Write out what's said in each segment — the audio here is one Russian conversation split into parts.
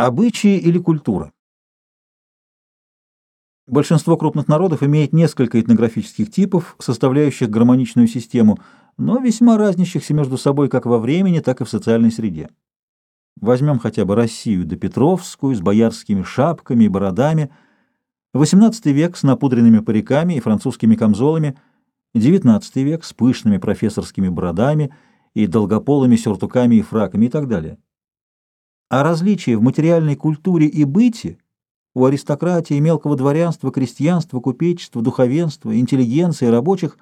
Обычаи или культура? Большинство крупных народов имеет несколько этнографических типов, составляющих гармоничную систему, но весьма разнящихся между собой как во времени, так и в социальной среде. Возьмем хотя бы Россию до Петровскую с боярскими шапками и бородами, XVIII век с напудренными париками и французскими камзолами, XIX век с пышными профессорскими бородами и долгополыми сюртуками и фраками и так далее. А различия в материальной культуре и быте у аристократии, мелкого дворянства, крестьянства, купечества, духовенства, интеллигенции, рабочих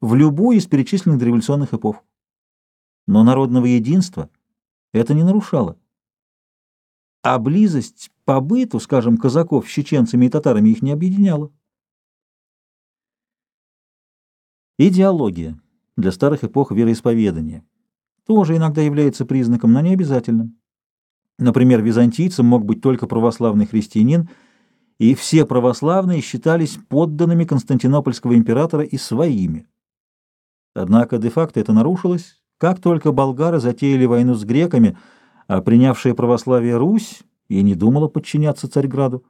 в любую из перечисленных дореволюционных эпох. Но народного единства это не нарушало. А близость по быту, скажем, казаков с чеченцами и татарами их не объединяла. Идеология для старых эпох вероисповедания тоже иногда является признаком, но не обязательным. Например, византийцем мог быть только православный христианин, и все православные считались подданными Константинопольского императора и своими. Однако де-факто это нарушилось, как только болгары затеяли войну с греками, а принявшая православие Русь и не думала подчиняться Царьграду.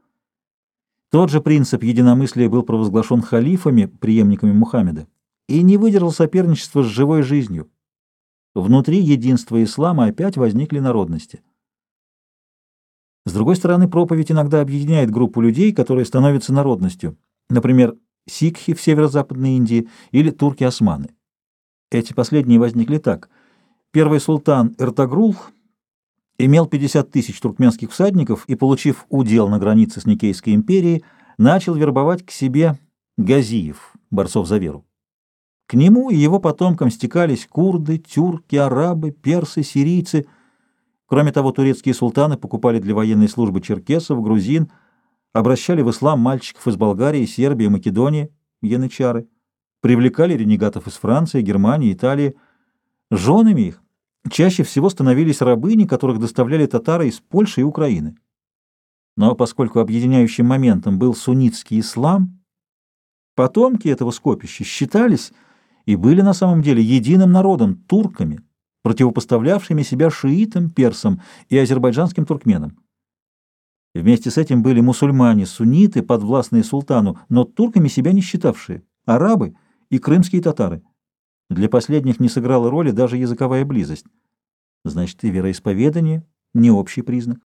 Тот же принцип единомыслия был провозглашен халифами, преемниками Мухаммеда, и не выдержал соперничества с живой жизнью. Внутри единства ислама опять возникли народности. С другой стороны, проповедь иногда объединяет группу людей, которые становятся народностью, например, сикхи в северо-западной Индии или турки-османы. Эти последние возникли так. Первый султан Эртагрул имел 50 тысяч туркменских всадников и, получив удел на границе с Никейской империей, начал вербовать к себе газиев, борцов за веру. К нему и его потомкам стекались курды, тюрки, арабы, персы, сирийцы – Кроме того, турецкие султаны покупали для военной службы черкесов, грузин, обращали в ислам мальчиков из Болгарии, Сербии, Македонии, янычары, привлекали ренегатов из Франции, Германии, Италии. Женами их чаще всего становились рабыни, которых доставляли татары из Польши и Украины. Но поскольку объединяющим моментом был суннитский ислам, потомки этого скопища считались и были на самом деле единым народом, турками, противопоставлявшими себя шиитам, персам и азербайджанским туркменам. Вместе с этим были мусульмане, сунниты, подвластные султану, но турками себя не считавшие, арабы и крымские татары. Для последних не сыграла роли даже языковая близость. Значит, и вероисповедание — не общий признак.